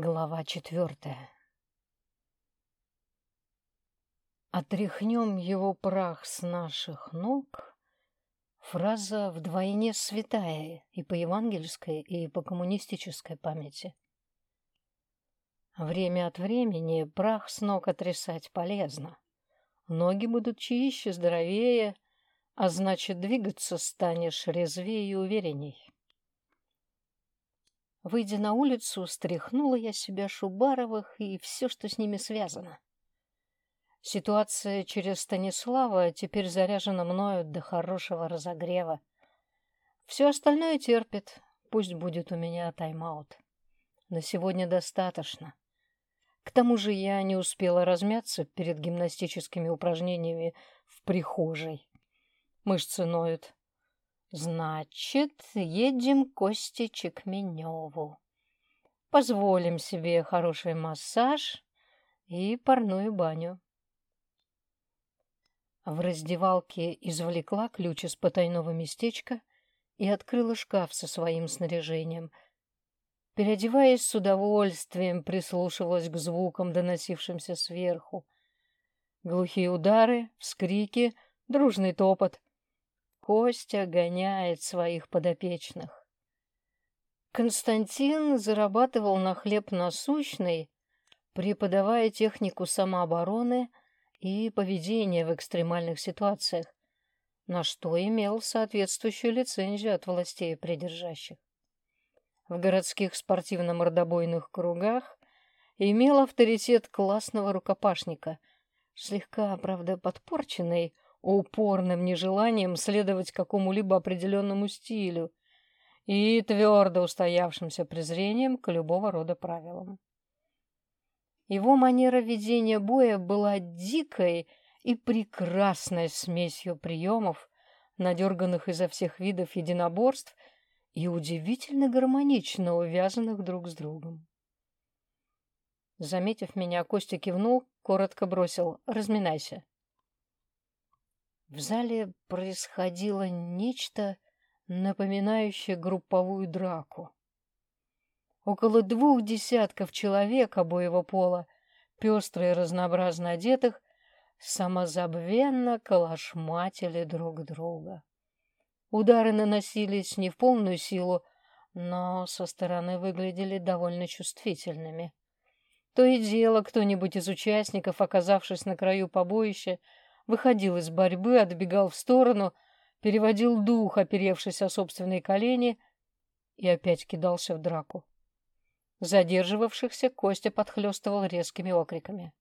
Глава четвертая. Отряхнем его прах с наших ног. Фраза вдвойне святая и по евангельской, и по коммунистической памяти. Время от времени прах с ног отрясать полезно. Ноги будут чище, здоровее, а значит, двигаться станешь резвее и уверенней. Выйдя на улицу, стряхнула я себя Шубаровых и все, что с ними связано. Ситуация через Станислава теперь заряжена мною до хорошего разогрева. Все остальное терпит, пусть будет у меня тайм-аут. На сегодня достаточно. К тому же я не успела размяться перед гимнастическими упражнениями в прихожей. Мышцы ноют, Значит, едем к Косте Чекменеву. Позволим себе хороший массаж и парную баню. В раздевалке извлекла ключ из потайного местечка и открыла шкаф со своим снаряжением. Переодеваясь с удовольствием, прислушивалась к звукам, доносившимся сверху. Глухие удары, вскрики, дружный топот — Костя гоняет своих подопечных. Константин зарабатывал на хлеб насущный, преподавая технику самообороны и поведения в экстремальных ситуациях, на что имел соответствующую лицензию от властей придержащих. В городских спортивно-мордобойных кругах имел авторитет классного рукопашника, слегка, правда, подпорченный, упорным нежеланием следовать какому-либо определенному стилю и твердо устоявшимся презрением к любого рода правилам. Его манера ведения боя была дикой и прекрасной смесью приемов, надерганных изо всех видов единоборств и удивительно гармонично увязанных друг с другом. Заметив меня, Костя кивнул, коротко бросил «разминайся». В зале происходило нечто, напоминающее групповую драку. Около двух десятков человек обоего пола, пестро и разнообразно одетых, самозабвенно калашматили друг друга. Удары наносились не в полную силу, но со стороны выглядели довольно чувствительными. То и дело кто-нибудь из участников, оказавшись на краю побоища, выходил из борьбы, отбегал в сторону, переводил дух, оперевшись о собственные колени, и опять кидался в драку. Задерживавшихся Костя подхлестывал резкими окриками.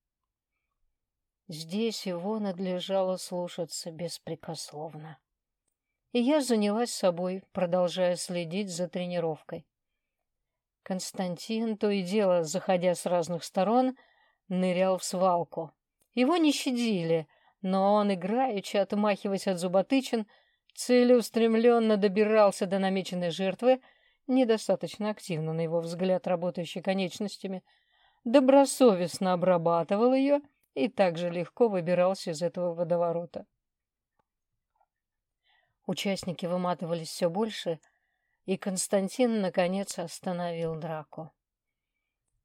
Здесь его надлежало слушаться беспрекословно. И я занялась собой, продолжая следить за тренировкой. Константин, то и дело, заходя с разных сторон, нырял в свалку. Его не щадили, но он, играючи, отмахиваясь от зуботычин, целеустремленно добирался до намеченной жертвы, недостаточно активно, на его взгляд, работающей конечностями, добросовестно обрабатывал ее и также легко выбирался из этого водоворота. Участники выматывались все больше, и Константин, наконец, остановил драку.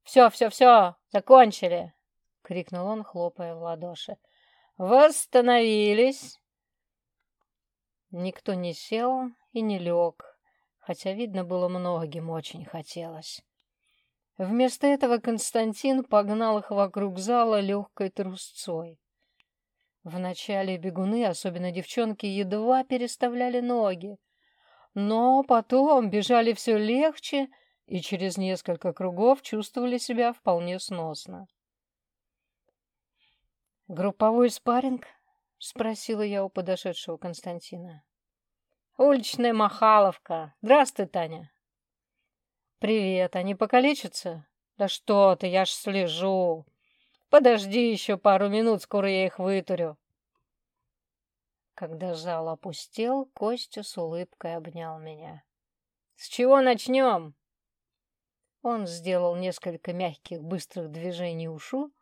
«Все, все, все, закончили!» — крикнул он, хлопая в ладоши. Восстановились. Никто не сел и не лег, хотя, видно было, многим очень хотелось. Вместо этого Константин погнал их вокруг зала легкой трусцой. Вначале бегуны, особенно девчонки, едва переставляли ноги, но потом бежали все легче и через несколько кругов чувствовали себя вполне сносно. «Групповой спарринг?» — спросила я у подошедшего Константина. «Уличная махаловка. Здравствуй, Таня». «Привет. Они покалечатся?» «Да что ты, я ж слежу. Подожди еще пару минут, скоро я их вытурю». Когда зал опустел, Костя с улыбкой обнял меня. «С чего начнем?» Он сделал несколько мягких, быстрых движений ушу,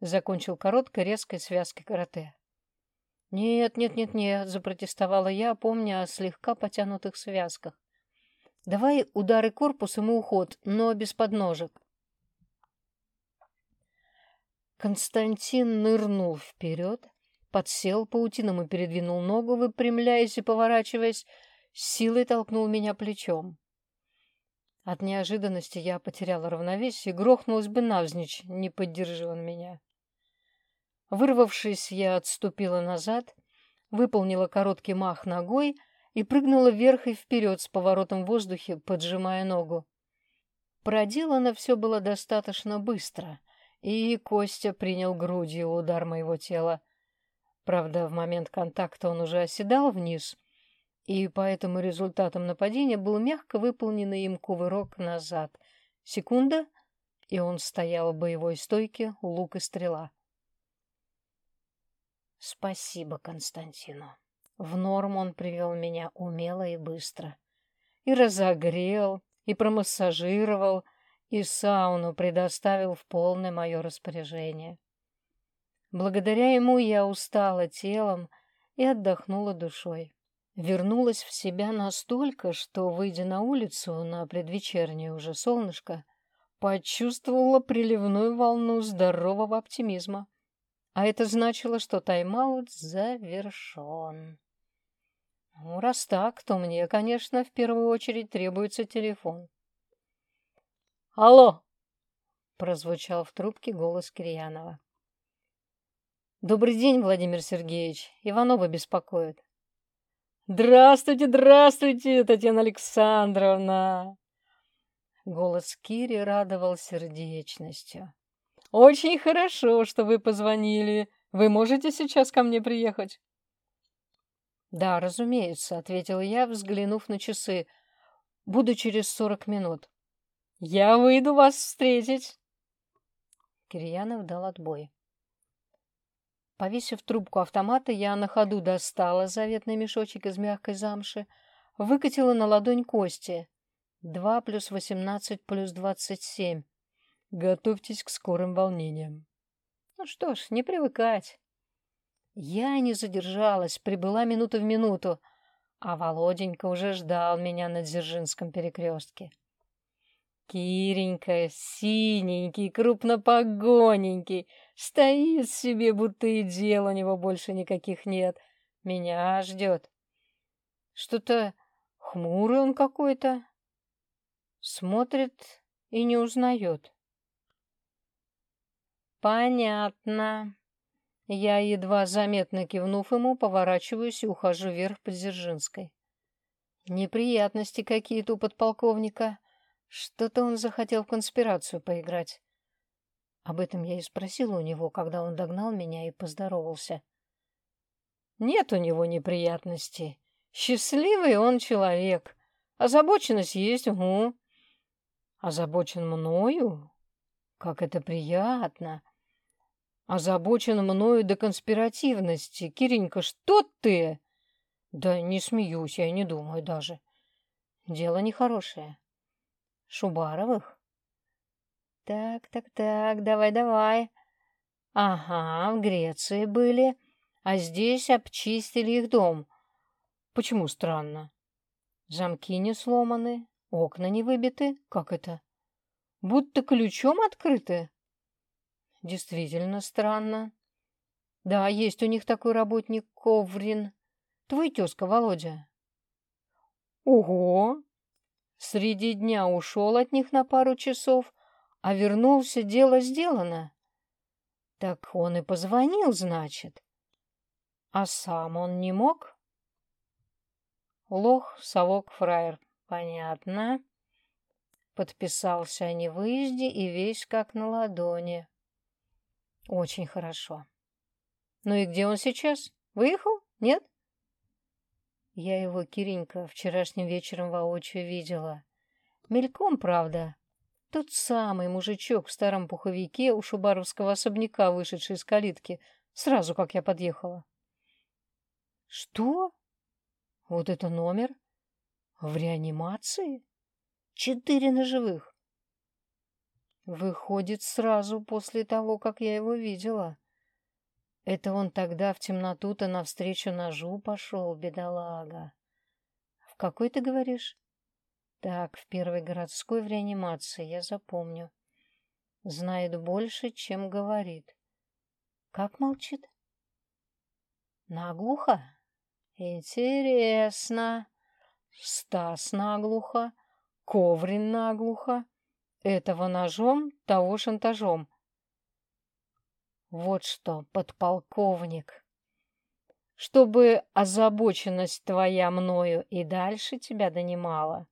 закончил короткой, резкой связкой карате. «Нет, нет, нет, нет», — запротестовала я, помня о слегка потянутых связках. «Давай удары корпусом и уход, но без подножек». Константин нырнул вперед, подсел паутином и передвинул ногу, выпрямляясь и поворачиваясь, силой толкнул меня плечом. От неожиданности я потеряла равновесие и грохнулась бы навзничь, не поддержи он меня. Вырвавшись, я отступила назад, выполнила короткий мах ногой и прыгнула вверх и вперед с поворотом в воздухе, поджимая ногу. Проделано все было достаточно быстро, и Костя принял грудью удар моего тела. Правда, в момент контакта он уже оседал вниз, и поэтому результатом нападения был мягко выполненный им кувырок назад. Секунда, и он стоял в боевой стойке, лук и стрела. Спасибо Константину. В норму он привел меня умело и быстро. И разогрел, и промассажировал, и сауну предоставил в полное мое распоряжение. Благодаря ему я устала телом и отдохнула душой. Вернулась в себя настолько, что, выйдя на улицу на предвечернее уже солнышко, почувствовала приливную волну здорового оптимизма. А это значило, что тайм-аут завершен. Ну, раз так, то мне, конечно, в первую очередь требуется телефон. «Алло!» — прозвучал в трубке голос Кирьянова. «Добрый день, Владимир Сергеевич. Иванова беспокоит». «Здравствуйте, здравствуйте, Татьяна Александровна!» Голос Кири радовал сердечностью. Очень хорошо, что вы позвонили. Вы можете сейчас ко мне приехать? Да, разумеется, ответил я, взглянув на часы. Буду через сорок минут. Я выйду вас встретить. Кирьянов дал отбой. Повесив трубку автомата, я на ходу достала заветный мешочек из мягкой замши, выкатила на ладонь кости. Два плюс восемнадцать плюс двадцать семь. Готовьтесь к скорым волнениям. Ну что ж, не привыкать. Я не задержалась, прибыла минуту в минуту, а Володенька уже ждал меня на Дзержинском перекрестке. Киренька, синенький, крупнопогоненький, стоит себе, будто и дел у него больше никаких нет. Меня ждет. Что-то хмурый он какой-то. Смотрит и не узнает. «Понятно». Я, едва заметно кивнув ему, поворачиваюсь и ухожу вверх по Дзержинской. Неприятности какие-то у подполковника. Что-то он захотел в конспирацию поиграть. Об этом я и спросила у него, когда он догнал меня и поздоровался. Нет у него неприятностей. Счастливый он человек. Озабоченность есть, угу. Озабочен мною? Как это приятно! Озабочен мною до конспиративности. Киренька, что ты? Да не смеюсь, я не думаю даже. Дело нехорошее. Шубаровых? Так, так, так, давай, давай. Ага, в Греции были, а здесь обчистили их дом. Почему странно? Замки не сломаны, окна не выбиты. Как это? Будто ключом открыты. Действительно странно. Да, есть у них такой работник Коврин. Твой тезка, Володя. Ого! Среди дня ушел от них на пару часов, а вернулся, дело сделано. Так он и позвонил, значит. А сам он не мог? Лох, совок, фраер. Понятно. Подписался о невыезде и весь как на ладони. Очень хорошо. Ну и где он сейчас? Выехал? Нет? Я его, Киренька, вчерашним вечером воочию видела. Мельком, правда. Тот самый мужичок в старом пуховике у шубаровского особняка, вышедший из калитки, сразу как я подъехала. Что? Вот это номер? В реанимации? Четыре ножевых. Выходит, сразу после того, как я его видела. Это он тогда в темноту-то навстречу ножу пошел, бедолага. В какой ты говоришь? Так, в первой городской в реанимации, я запомню. Знает больше, чем говорит. Как молчит? Наглухо? Интересно. Стас наглухо, Коврин наглухо. Этого ножом, того шантажом. Вот что, подполковник. Чтобы озабоченность твоя мною и дальше тебя донимала.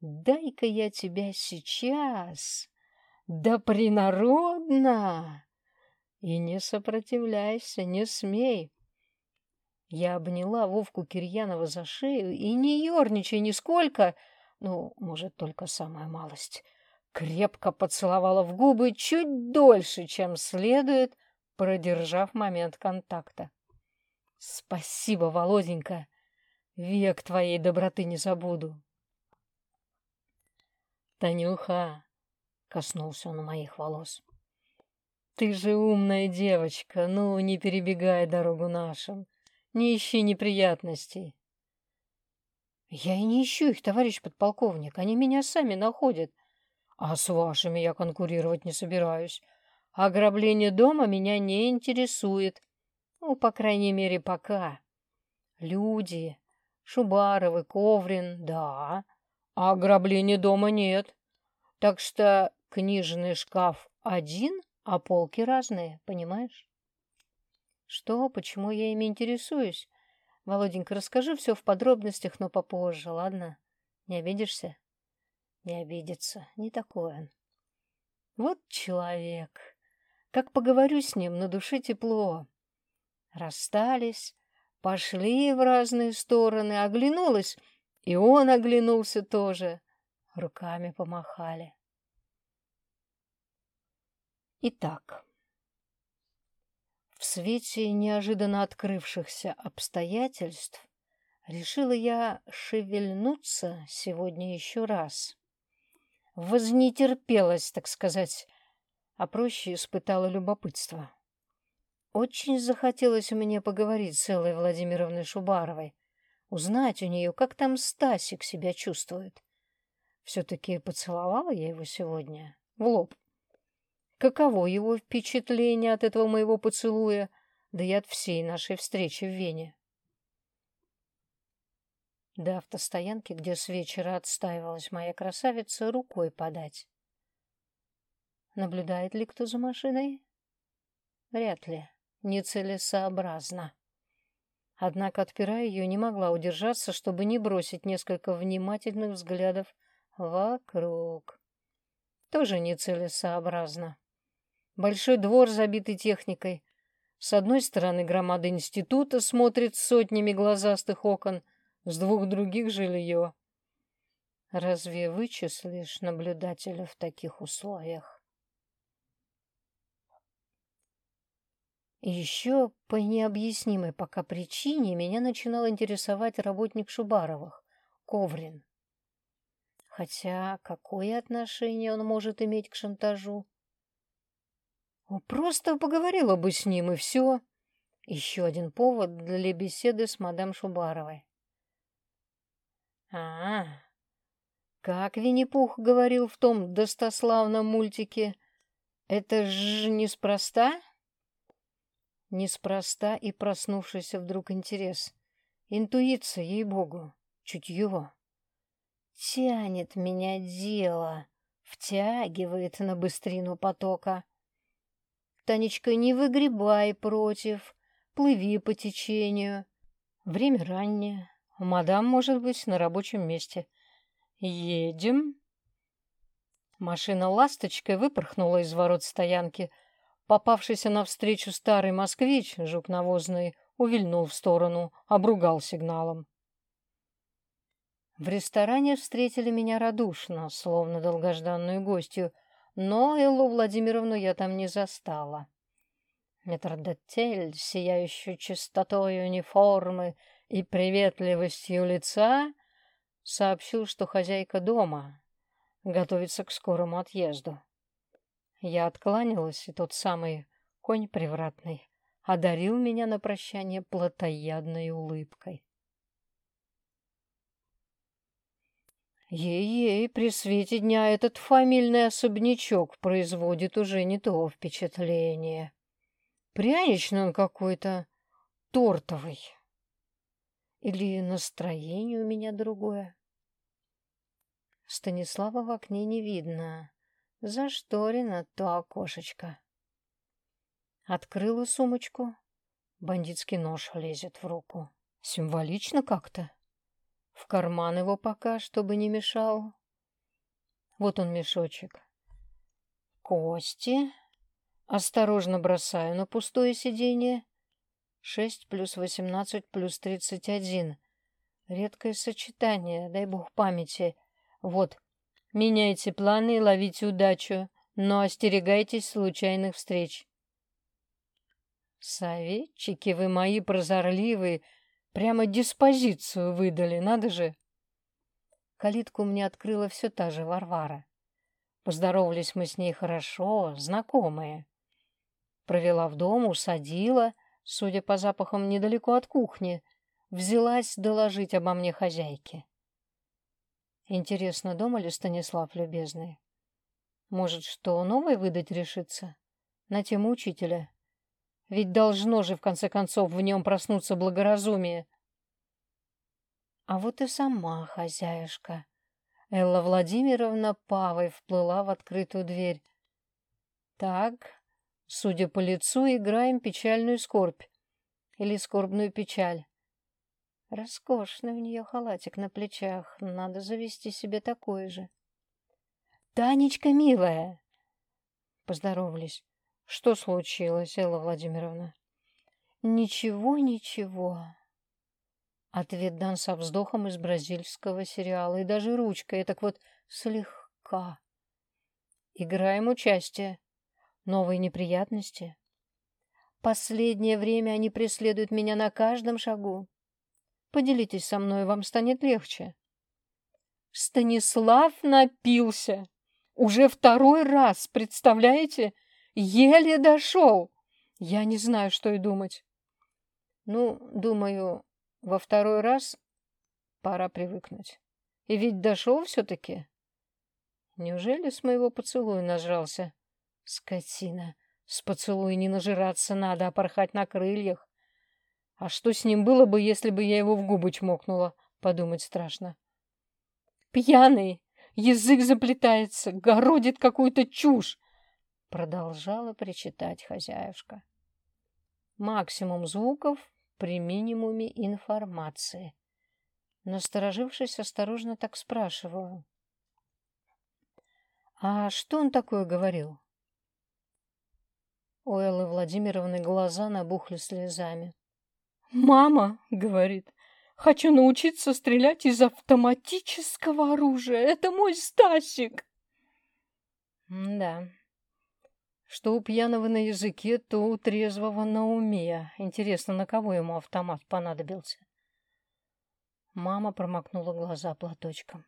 Дай-ка я тебя сейчас, да принародно. И не сопротивляйся, не смей. Я обняла Вовку Кирьянова за шею и не ерничай нисколько, ну, может, только самая малость. Крепко поцеловала в губы чуть дольше, чем следует, продержав момент контакта. Спасибо, Володенька. Век твоей доброты не забуду. Танюха, коснулся он моих волос. Ты же умная девочка, ну, не перебегай дорогу нашим. Не ищи неприятностей. Я и не ищу их, товарищ подполковник. Они меня сами находят. А с вашими я конкурировать не собираюсь. Ограбление дома меня не интересует. Ну, по крайней мере, пока. Люди, Шубаровы, Коврин, да. А ограбления дома нет. Так что книжный шкаф один, а полки разные, понимаешь? Что, почему я ими интересуюсь? Володенька, расскажи все в подробностях, но попозже, ладно? Не обидишься? Не обидится, не такой он. Вот человек. Как поговорю с ним, на душе тепло. Расстались, пошли в разные стороны, оглянулась, и он оглянулся тоже. Руками помахали. Итак, в свете неожиданно открывшихся обстоятельств решила я шевельнуться сегодня еще раз. Вознетерпелась, так сказать, а проще испытала любопытство. Очень захотелось мне поговорить с Эллой Владимировной Шубаровой, узнать у нее, как там Стасик себя чувствует. Все-таки поцеловала я его сегодня в лоб. Каково его впечатление от этого моего поцелуя, да и от всей нашей встречи в Вене? До автостоянки, где с вечера отстаивалась моя красавица, рукой подать. Наблюдает ли кто за машиной? Вряд ли. Нецелесообразно. Однако, отпирая ее, не могла удержаться, чтобы не бросить несколько внимательных взглядов вокруг. Тоже нецелесообразно. Большой двор, забитый техникой. С одной стороны громада института смотрит сотнями глазастых окон, с двух других жилье. Разве вычислишь наблюдателя в таких условиях? еще по необъяснимой пока причине меня начинал интересовать работник Шубаровых, Коврин. Хотя какое отношение он может иметь к шантажу? Просто поговорила бы с ним, и все. Еще один повод для беседы с мадам Шубаровой. А, -а, как Винни-Пух говорил в том достославном мультике, это ж неспроста? Неспроста и проснувшийся вдруг интерес. Интуиция, ей-богу, чутье. Тянет меня дело, втягивает на быстрину потока. Танечка, не выгребай против, плыви по течению. Время раннее, мадам может быть на рабочем месте. Едем. Машина ласточкой выпорхнула из ворот стоянки. Попавшийся навстречу старый москвич, жук навозный, увильнул в сторону, обругал сигналом. В ресторане встретили меня радушно, словно долгожданную гостью, но Эллу Владимировну я там не застала. Метродотель, сияющую чистотой униформы и приветливостью лица, сообщил, что хозяйка дома готовится к скорому отъезду. Я откланялась, и тот самый конь привратный одарил меня на прощание плотоядной улыбкой. Ей-ей, при свете дня этот фамильный особнячок производит уже не то впечатление. Пряничный он какой-то, тортовый. Или настроение у меня другое. Станислава в окне не видно. Зашторено то окошечко. Открыла сумочку. Бандитский нож лезет в руку. Символично как-то. В карман его пока, чтобы не мешал. Вот он мешочек. Кости. Осторожно бросаю на пустое сиденье. Шесть плюс восемнадцать плюс тридцать один. Редкое сочетание, дай бог памяти. Вот, меняйте планы и ловите удачу, но остерегайтесь случайных встреч. Советчики вы мои прозорливые, прямо диспозицию выдали, надо же. Калитку мне открыла все та же Варвара. Поздоровались мы с ней хорошо, знакомые. Провела в дом, усадила, судя по запахам, недалеко от кухни, взялась доложить обо мне хозяйке. Интересно, дома ли Станислав любезный? Может, что новое выдать решится? На тему учителя. Ведь должно же, в конце концов, в нем проснуться благоразумие. А вот и сама хозяюшка. Элла Владимировна Павой вплыла в открытую дверь. Так, судя по лицу, играем печальную скорбь. Или скорбную печаль. Роскошный у нее халатик на плечах. Надо завести себе такой же. «Танечка, милая!» Поздоровались. «Что случилось, Элла Владимировна?» «Ничего, ничего». Ответ дан со вздохом из бразильского сериала. И даже ручкой, так вот слегка. Играем участие. Новые неприятности. Последнее время они преследуют меня на каждом шагу. Поделитесь со мной, вам станет легче. Станислав напился. Уже второй раз, представляете? Еле дошел. Я не знаю, что и думать. Ну, думаю, во второй раз пора привыкнуть. И ведь дошел все-таки. Неужели с моего поцелуя нажрался? Скотина. С поцелуя не нажираться надо, а порхать на крыльях. А что с ним было бы, если бы я его в губы чмокнула? Подумать страшно. Пьяный, язык заплетается, городит какую-то чушь. Продолжала причитать хозяюшка. Максимум звуков при минимуме информации. Насторожившись, осторожно так спрашиваю. «А что он такое говорил?» У Эллы Владимировны глаза набухли слезами. «Мама, — говорит, — хочу научиться стрелять из автоматического оружия. Это мой Стасик!» «Да, что у пьяного на языке, то у трезвого на уме. Интересно, на кого ему автомат понадобился?» Мама промокнула глаза платочком.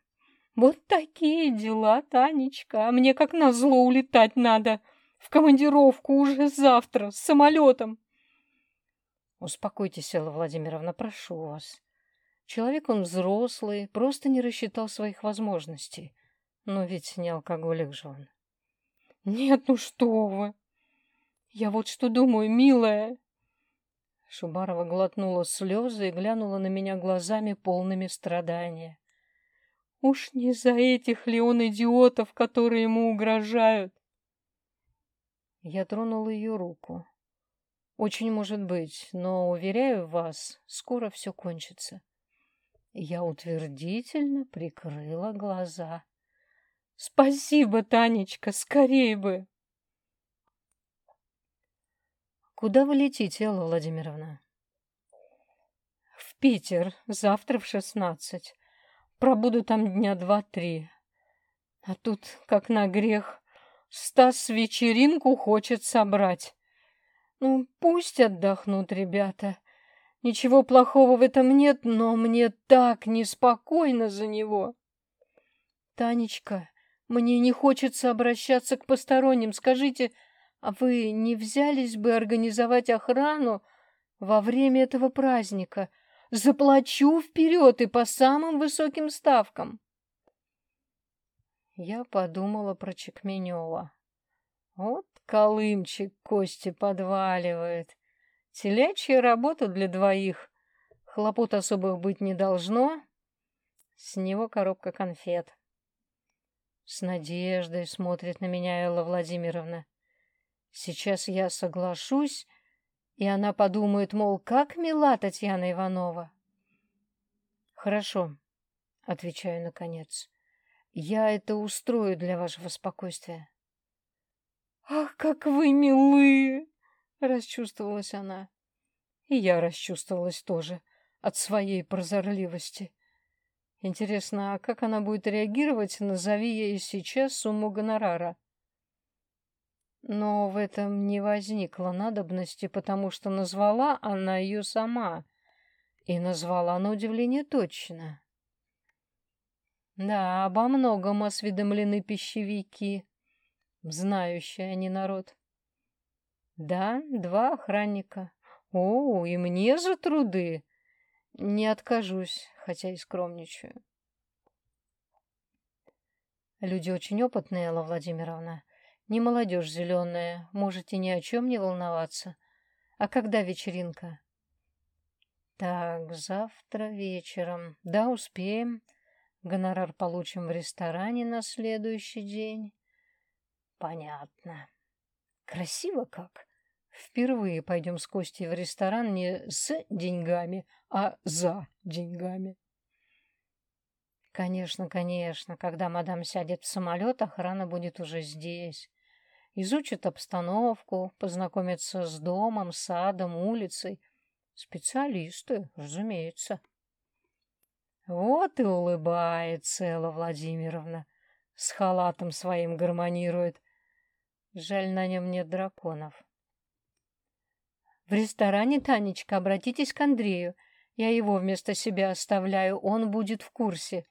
«Вот такие дела, Танечка. А мне как назло улетать надо. В командировку уже завтра, с самолетом. Успокойтесь, Элла Владимировна, прошу вас. Человек он взрослый, просто не рассчитал своих возможностей. Но ведь не алкоголик же он. Нет, ну что вы! Я вот что думаю, милая. Шубарова глотнула слезы и глянула на меня глазами, полными страдания. Уж не за этих ли он идиотов, которые ему угрожают? Я тронул ее руку. Очень может быть, но, уверяю вас, скоро все кончится. Я утвердительно прикрыла глаза. Спасибо, Танечка, скорее бы. Куда вы летите, Алла Владимировна? В Питер, завтра в шестнадцать. Пробуду там дня два-три. А тут, как на грех, Стас вечеринку хочет собрать. Ну, пусть отдохнут ребята. Ничего плохого в этом нет, но мне так неспокойно за него. Танечка, мне не хочется обращаться к посторонним. Скажите, а вы не взялись бы организовать охрану во время этого праздника? Заплачу вперед и по самым высоким ставкам. Я подумала про Чекменева. Вот Колымчик кости подваливает. Телячья работа для двоих. Хлопот особых быть не должно. С него коробка конфет. С надеждой смотрит на меня Элла Владимировна. Сейчас я соглашусь, и она подумает, мол, как мила Татьяна Иванова. Хорошо, отвечаю наконец. Я это устрою для вашего спокойствия. Ах, как вы милые! Расчувствовалась она. И я расчувствовалась тоже от своей прозорливости. Интересно, а как она будет реагировать, назови ей сейчас сумму гонорара? Но в этом не возникло надобности, потому что назвала она ее сама. И назвала на удивление точно. Да, обо многом осведомлены пищевики. Знающие они народ. Да, два охранника. О, и мне за труды. Не откажусь, хотя и скромничаю. Люди очень опытные, Элла Владимировна. Не молодежь зеленая, можете ни о чем не волноваться. А когда вечеринка? Так, завтра вечером. Да, успеем. Гонорар получим в ресторане на следующий день. Понятно. Красиво как. Впервые пойдем с Костей в ресторан не с деньгами, а за деньгами. Конечно, конечно, когда мадам сядет в самолет, охрана будет уже здесь. Изучит обстановку, познакомится с домом, садом, улицей. Специалисты, разумеется. Вот и улыбается Элла Владимировна. С халатом своим гармонирует. Жаль, на нем нет драконов. В ресторане, Танечка, обратитесь к Андрею. Я его вместо себя оставляю, он будет в курсе.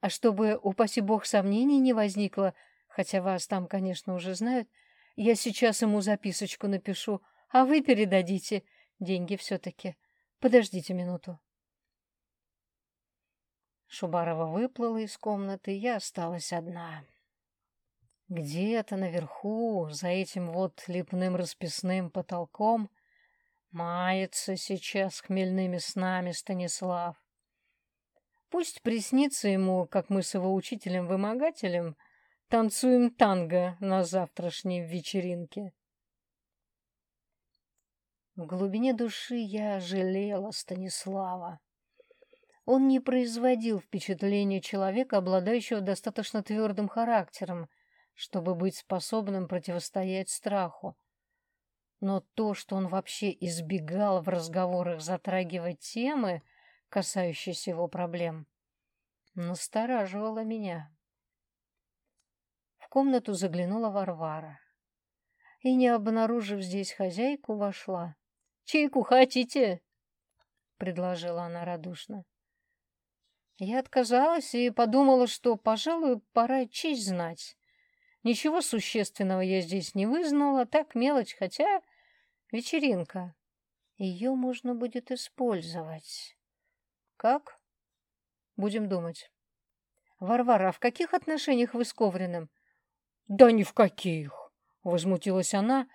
А чтобы, упаси бог, сомнений не возникло, хотя вас там, конечно, уже знают, я сейчас ему записочку напишу, а вы передадите. Деньги все-таки. Подождите минуту. Шубарова выплыла из комнаты, я осталась одна. Где-то наверху, за этим вот лепным расписным потолком, Мается сейчас хмельными снами Станислав. Пусть приснится ему, как мы с его учителем-вымогателем танцуем танго на завтрашней вечеринке. В глубине души я жалела Станислава. Он не производил впечатления человека, обладающего достаточно твердым характером, чтобы быть способным противостоять страху. Но то, что он вообще избегал в разговорах затрагивать темы, касающиеся его проблем, настораживало меня. В комнату заглянула Варвара. И, не обнаружив здесь хозяйку, вошла. «Чайку хотите?» — предложила она радушно. Я отказалась и подумала, что, пожалуй, пора честь знать. Ничего существенного я здесь не вызнала, так мелочь, хотя вечеринка. Ее можно будет использовать. Как? Будем думать. Варвара, а в каких отношениях вы с Ковриным? Да ни в каких, возмутилась она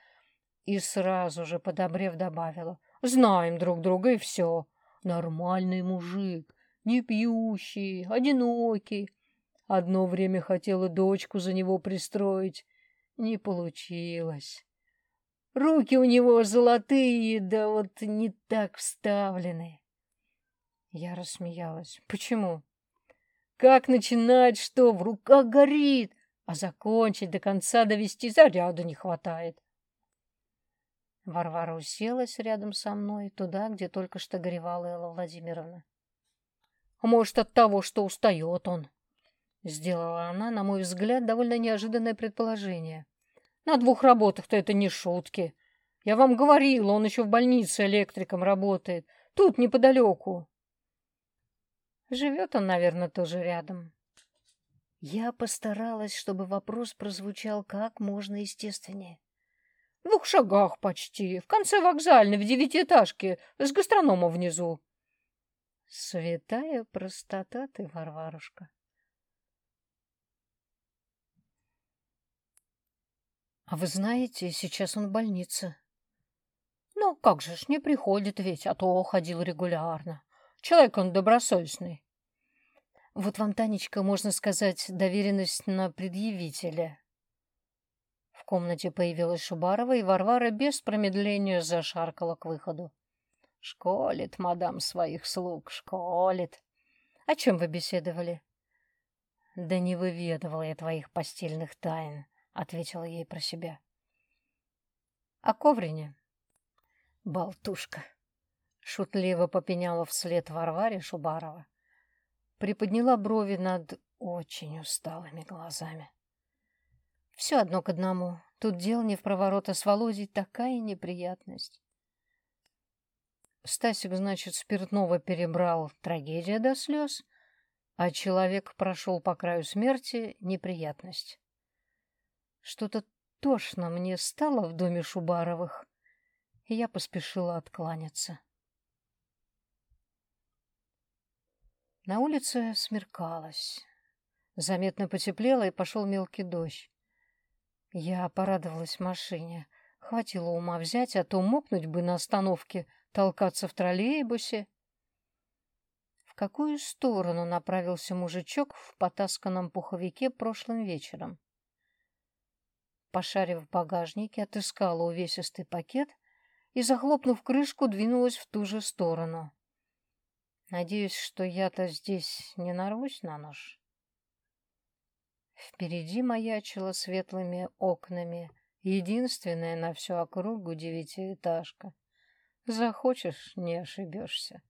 и сразу же, подобрев, добавила. Знаем друг друга и все. Нормальный мужик, не пьющий, одинокий. Одно время хотела дочку за него пристроить. Не получилось. Руки у него золотые, да вот не так вставлены. Я рассмеялась. Почему? Как начинать, что в руках горит, а закончить до конца довести заряда не хватает. Варвара уселась рядом со мной, туда, где только что горевала Элла Владимировна. Может, от того, что устает он, Сделала она, на мой взгляд, довольно неожиданное предположение. На двух работах-то это не шутки. Я вам говорила, он еще в больнице электриком работает. Тут, неподалеку. Живет он, наверное, тоже рядом. Я постаралась, чтобы вопрос прозвучал как можно естественнее. В двух шагах почти, в конце вокзальной, в девятиэтажке, с гастрономом внизу. Святая простота ты, Варварушка. А вы знаете, сейчас он в больнице. Ну, как же ж, не приходит ведь, а то ходил регулярно. Человек он добросовестный. Вот вам, Танечка, можно сказать, доверенность на предъявителя. В комнате появилась Шубарова, и Варвара без промедления зашаркала к выходу. Школит, мадам, своих слуг, школит. О чем вы беседовали? Да не выведывала я твоих постельных тайн, ответила ей про себя. О коврине. Болтушка. Шутливо попеняла вслед Варваре Шубарова. Приподняла брови над очень усталыми глазами. Все одно к одному. Тут дело не в проворота с Володей, такая неприятность. Стасик, значит, спиртного перебрал, трагедия до слез, а человек прошел по краю смерти, неприятность. Что-то тошно мне стало в доме Шубаровых, и я поспешила откланяться. На улице смеркалось. Заметно потеплело, и пошел мелкий дождь. Я порадовалась машине. Хватило ума взять, а то мокнуть бы на остановке, толкаться в троллейбусе. В какую сторону направился мужичок в потасканном пуховике прошлым вечером? Пошарив в багажнике, отыскала увесистый пакет и, захлопнув крышку, двинулась в ту же сторону. Надеюсь, что я-то здесь не нарвусь на нож. Впереди маячила светлыми окнами единственная на всю округу девятиэтажка. Захочешь — не ошибешься.